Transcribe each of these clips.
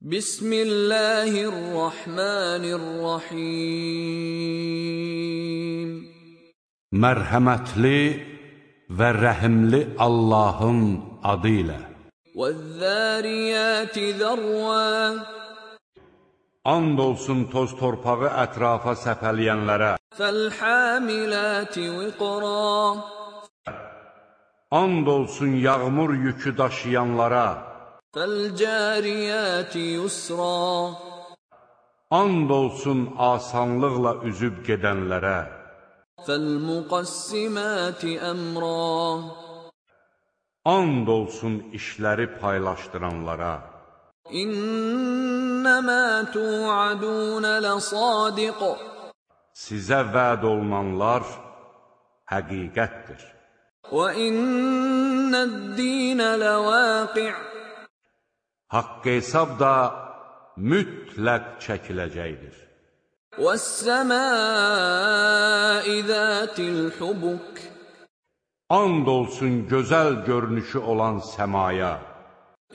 بسم الله الرحمن الرحيم Mərhəmətli və rəhimli Allahın adı ilə. والذاريات ذروا And olsun toz torpağı ətrafa səpələyənlərə. فالحاملات وقرا And olsun yağmur yükü daşıyanlara. Fəl-cariyəti yusra And olsun asanlıqla üzüb gedənlərə Fəl-muqassiməti əmra And olsun işləri paylaşdıranlara İnnəmə tu'adunə ləsadiq Sizə vəd olunanlar həqiqətdir. Və innəd-dīnə ləvâqi' Haqq hesab da mütləq çəkiləcəkdir. والسماء ذات الحبك And olsun gözəl görünüşü olan səmaya.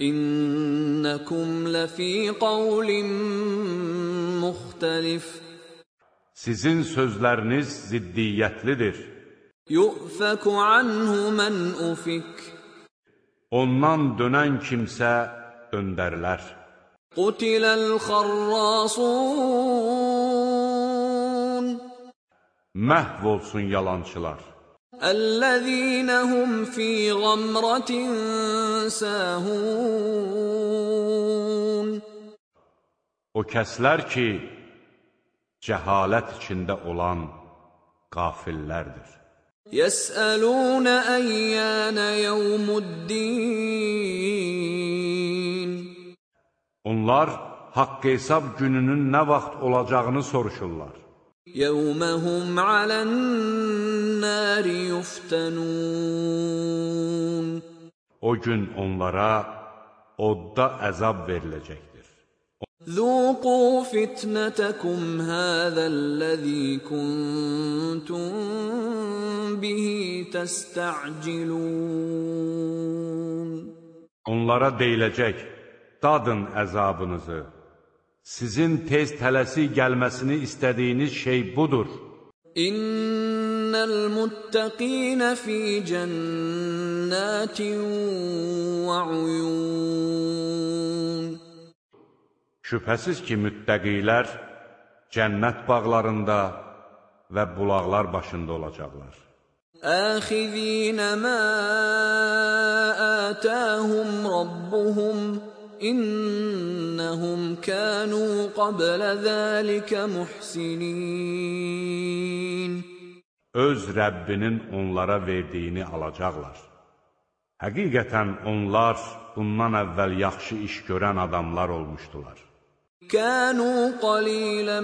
انكم لفي قول مختلف Sizin sözləriniz ziddiyyətlidir. يؤفك عنه من افك Ondan dönən kimsə döndərilər. قتل الخراصون Məhv olsun yalançılar. الذين هم في غمرة ساهون O kəslər ki, cəhalət içində olan qafillərdir. يسألون أيان يوم الدين Onlar haqq hesab gününün nə vaxt olacağını soruşurlar. Yəvməhum alən-nəri yuftənun O gün onlara odda əzab veriləcəkdir. Zuqu fitnətəkum həzəl-ləzi kuntum bihi təstəcilun Onlara deyiləcək, dadın əzabınızı. Sizin tez tələsi gəlməsini istədiyiniz şey budur. İnnəl muttəqinə fi cənnətin və uyun. Şübhəsiz ki, müttəqilər cənnət bağlarında və bulaqlar başında olacaqlar. Əxizinə mə ətəhum Rabbuhum إنهم كانوا قبل ذلك محسنين Öz Rəbbinin onlara verdiyini alacaqlar. Həqiqətən onlar bundan əvvəl yaxşı iş görən adamlar olmuşdular. كانوا قليلا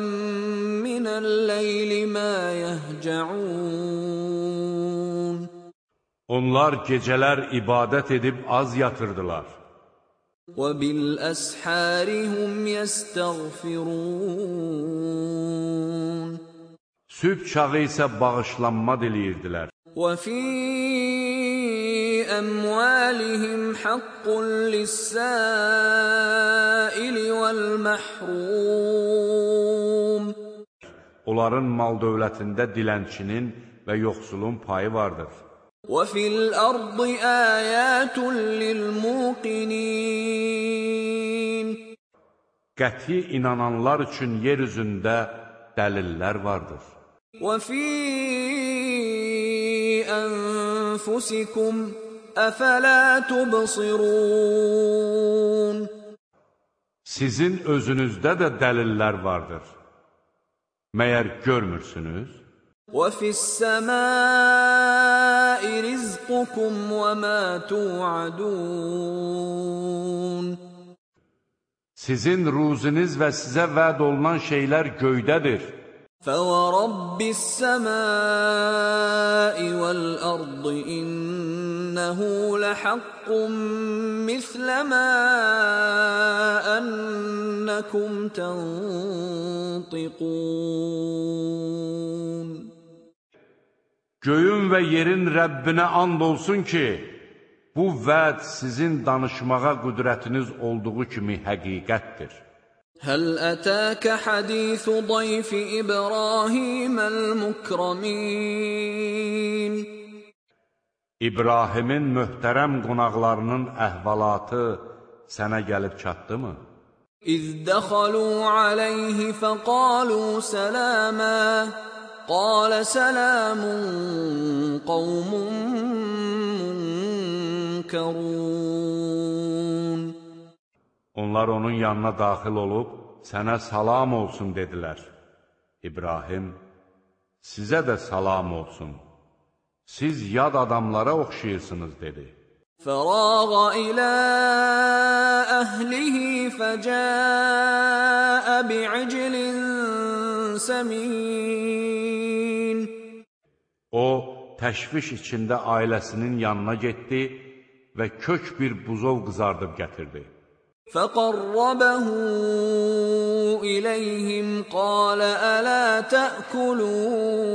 من الليل ما يهجعون Onlar gecələr ibadət edib az yatırdılar. وبالأسحار هم يستغفرون Sübh çağı isə bağışlanma diləyirdilər. وفي أموالهم حق للسائل والمحروم Onların mal dövlətində dilənçinin və yoxsulun payı vardır. وفي الأرض آيات للموقنين Qəti inananlar üçün yer üzündə dəlillər vardır. وفي أنفسكم أفلا تبصرون Sizin özünüzdə də dəlillər vardır. Məyər görmürsünüz? وفي السماء رزقكم وما توعدون Sizin ruziniz və sizə vəd olunan şeylər göydədir. فورب السماء والأرض إنه لحق مثل ما أنكم تنطقون Göyün və yerin Rəbbinə and olsun ki, bu vəd sizin danışmağa qüdrətiniz olduğu kimi həqiqətdir. Həl ətəkə hədithu dayfi İbrahiməl-mükrəmin İbrahimin möhtərəm qonaqlarının əhvalatı sənə gəlib çatdımı? İz dəxalu aleyhi fəqalu sələmə قال سلام قوم منكرون Onlar onun yanına daxil olub, sənə salam olsun dedilər. İbrahim, sizə də salam olsun. Siz yad adamlara oxşayırsınız, dedi. فراغ إلى أهله فجاء بعجل سمين O, təşviş içində ailəsinin yanına getdi və kök bir buzov qızardıb gətirdi. فقربه إليهم قال ألا تأكلون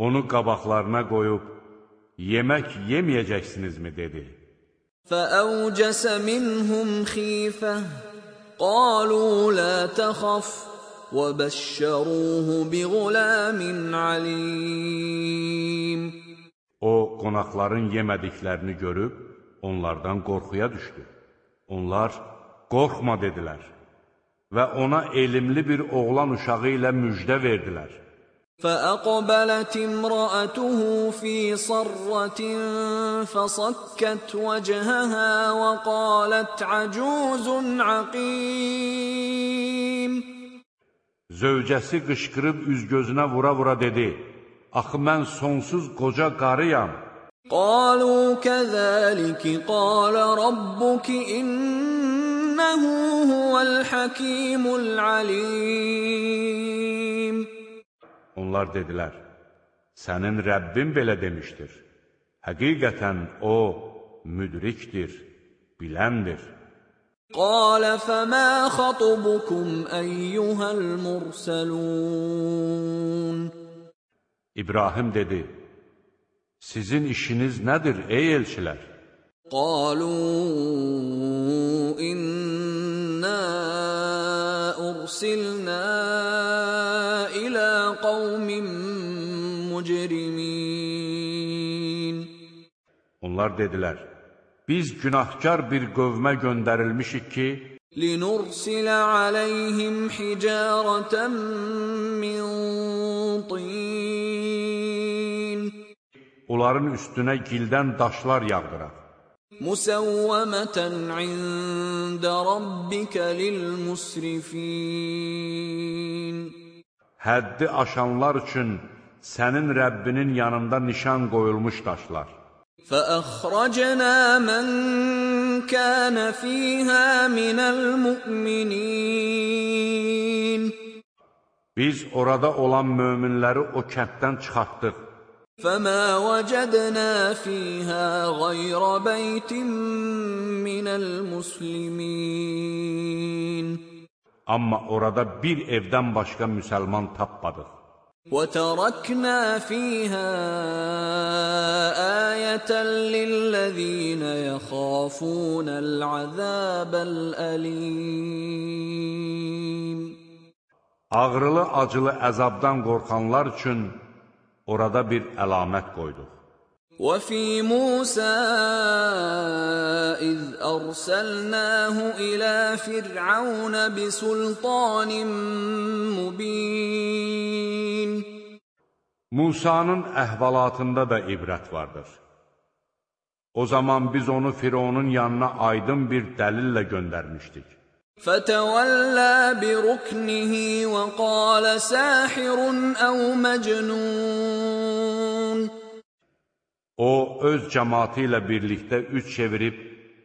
Onu qabaqlarına qoyub, yemək yeməyəcəksinizmi, dedi. فأوجس منهم خيفة قالوا لا تخف وبشروه بغلام عليم O, qonaqların yemədiklərini görüb, onlardan qorxuya düşdü. Onlar, qorxma dedilər və ona elmli bir oğlan uşağı ilə müjdə verdilər. فأقبلت امرأته في صرة فصكت وجهها وقالت عجوز عقيم Zövcəsi qışqırıb üz-gözünə vura-vura dedi, Axı mən sonsuz qoca qarıyam. Qalu kəzəliki qalə rabbuki innəhu huvəl həkimul alim. Onlar dedilər, sənin Rəbbin belə demişdir. Həqiqətən o müdrikdir, biləndir. قال فما خطبكم أيها المرسلون İbrahim dedi, sizin işiniz nədir, ey elçilər? قالوا إنا أرسلنا إلى قوم مجرمين Onlar dedilər, biz günahkar bir qövmə göndərilmişik ki, لنرسل عليهم حجارة من طين onların üstünə gildən daşlar yağdıraq. مسومة عند ربك للمسرفين Həddi aşanlar üçün sənin Rəbbinin yanında nişan qoyulmuş daşlar. فأخرجنا من كان فيها من المؤمنين Biz orada olan möminləri o kənddən çıxartdıq. فما وجدنا فيها غير بيت من المسلمين Amma orada bir evdən başqa müsəlman tapmadıq. وتركنا فيها آية للذين يخافون العذاب الأليم Ağrılı-acılı əzabdan qorxanlar üçün orada bir əlamət qoyduq. وفي موسى إذ أرسلناه إلى فرعون بسلطان مبين Musanın əhvalatında da ibrət vardır. O zaman biz onu Fironun yanına aydın bir dəlillə göndərmişdik. فتولى بركنه وقال ساحر أو مجنون O, öz cəmatı ilə birlikdə üç çevirib,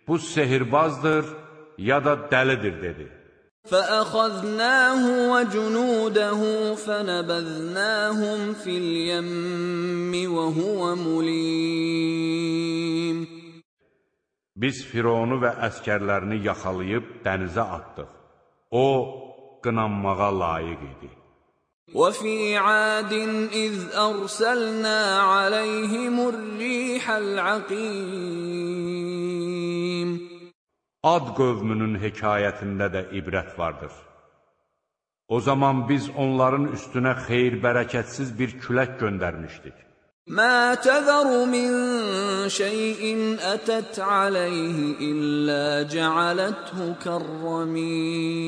bu sehirbazdır ya da dəlidir, dedi. فأخذناه وجنوده فنبذناهم في اليم وهو مليم Biz Fironu və əskərlərini yaxalayıb dənizə atdıq. O, qınanmağa layiq idi. وفي عاد إذ أرسلنا عليهم الريح العقيم Ad qövmünün hekayətində də ibrət vardır. O zaman biz onların üstünə xeyir-bərəkətsiz bir külək göndərmişdik. ما تذر من شيء أتت عليه إلا جعلته كالرميم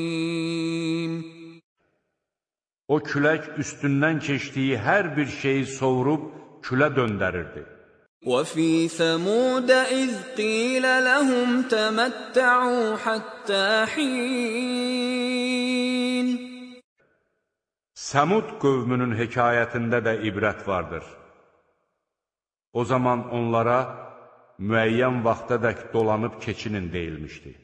O külək üstündən keçdiyi hər bir şeyi sovurub külə döndərirdi. وفي ثمود إذ قيل لهم تمتعوا حتى حين Səmud qövmünün hekayətində də ibrət vardır. O zaman onlara müəyyən vaxtadək dolanıb keçinin deyilmişdi.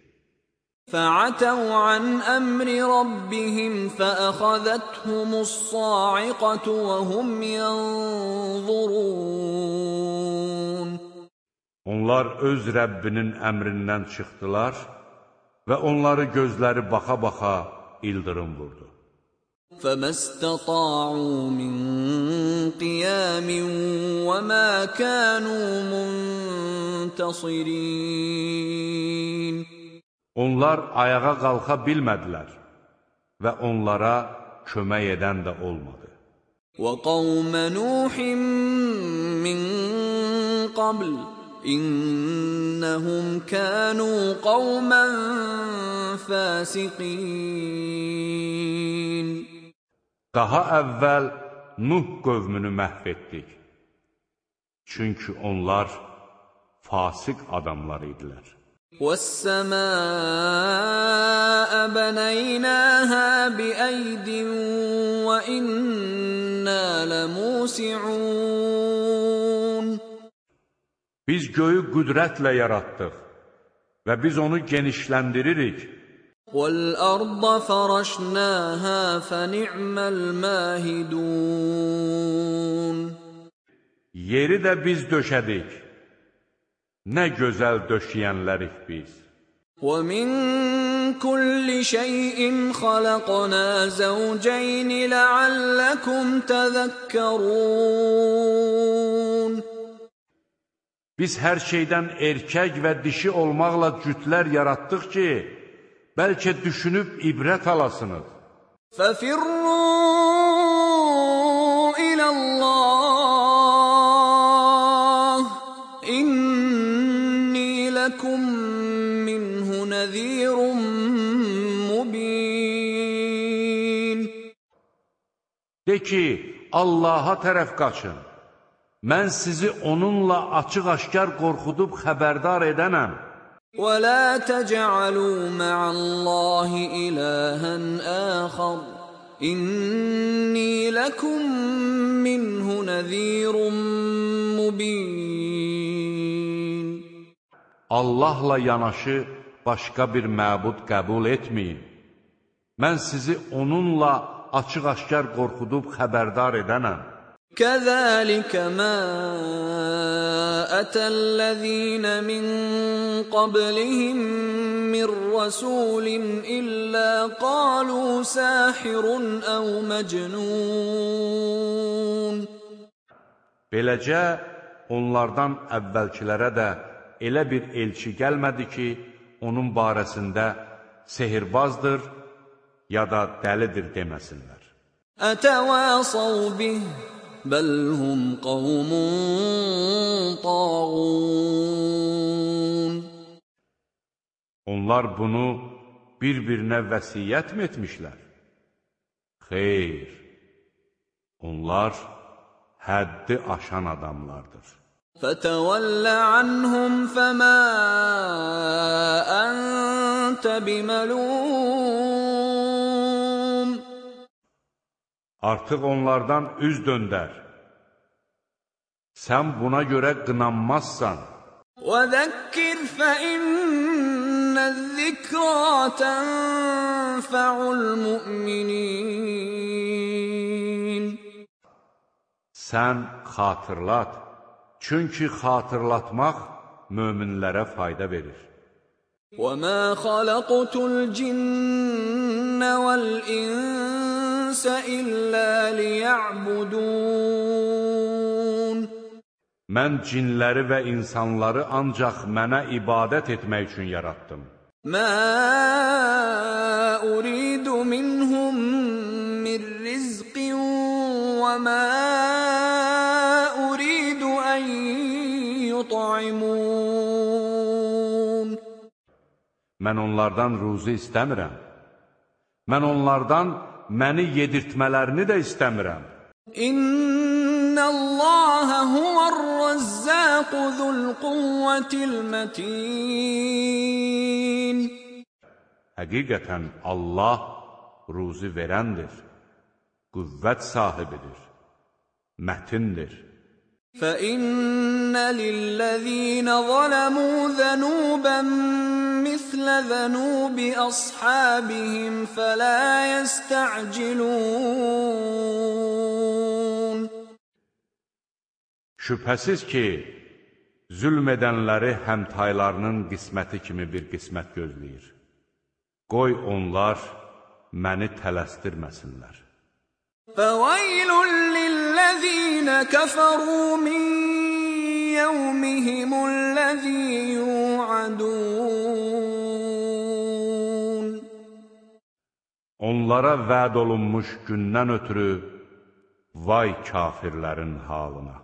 فعتوا عن أمر ربهم فأخذتهم الصاعقة وهم ينظرون Onlar öz Rəbbinin əmrindən çıxdılar və onları gözləri baxa-baxa ildırım vurdu. فما استطاعوا من قيام وما كانوا منتصرين Onlar ayağa qalxa bilmədilər və onlara kömək edən də olmadı. وقوم نوح من قبل إنهم كانوا قوما فاسقين Daha əvvəl Nuh qövmünü məhv etdik. Çünki onlar fasıq adamlar idilər. والسماء بنيناها بأيد وإنا لموسعون Biz göyü qüdrətlə yaratdıq və biz onu genişləndiririk. والأرض فرشناها فنعم الماهدون Yeri də biz döşədik. Nə gözəl döşəyənlərik biz. ومن كل شيء خلقنا زوجين لعلكم تذكرون Biz hər şeydən erkək və dişi olmaqla cütlər yaratdıq ki, bəlkə düşünüb ibrət alasınız. ففروا ki, Allaha tərəf qaçın. Mən sizi onunla açıq-aşkar qorxudub xəbərdar edənəm. ولا تجعلوا مع الله إلها آخر إني لكم منه نذير مبين Allahla yanaşı başqa bir məbud qəbul etməyin. Mən sizi onunla açıq-aşkar qorxudub xəbərdar edənəm. كذلك ما أتى الذين من قبلهم من رسول إلا قالوا ساحر أو مجنون Beləcə, onlardan əvvəlkilərə də elə bir elçi gəlmədi ki, onun barəsində sehirbazdır ya da dəlidir deməsinlər. أتواصوا به بل هم قوم طاغون Onlar bunu bir-birinə vəsiyyətmi etmişlər? Xeyr, onlar həddi aşan adamlardır. فتول عنهم فما أنت بملوم Artıq onlardan üz döndər. Sən buna görə qınanmazsan. وذكر فإن الذكرى تنفع المؤمنين Sən xatırlat. Çünki xatırlatmaq möminlərə fayda verir. وما خلقت الجن والإنس والإنس إلا ليعبدون Mən cinləri və insanları ancaq mənə ibadət etmək üçün yaratdım. ما أريد منهم من رزق وما أريد أن يطعمون Mən onlardan ruzi istəmirəm. Mən onlardan məni yedirtmələrini də istəmirəm. إن الله هو الرزاق ذو القوة المتين Həqiqətən Allah ruzi verəndir, qüvvət sahibidir, mətindir. فإن للذين ظلموا ذنوبا مثل ذنوب أصحابهم فلا يستعجلون Şübhəsiz ki, zülm edənləri həmtaylarının qisməti kimi bir qismət gözləyir. Qoy onlar məni tələsdirməsinlər. فويل للذين كفروا من يومهم الذي يوعدون Onlara vəd olunmuş gündən ötürü vay kafirlərin halına.